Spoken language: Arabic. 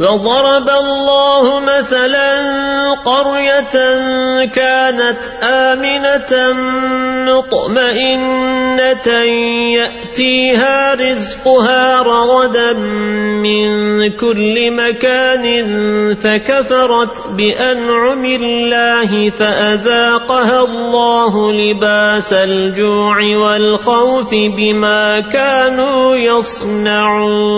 وضرب الله مثلا قرية كانت آمنة مطمئنة يأتيها رزقها رغدا من كل مكان فكفرت بأنعم الله فأذاقها الله لباس الجوع والخوف بما كانوا يصنعون.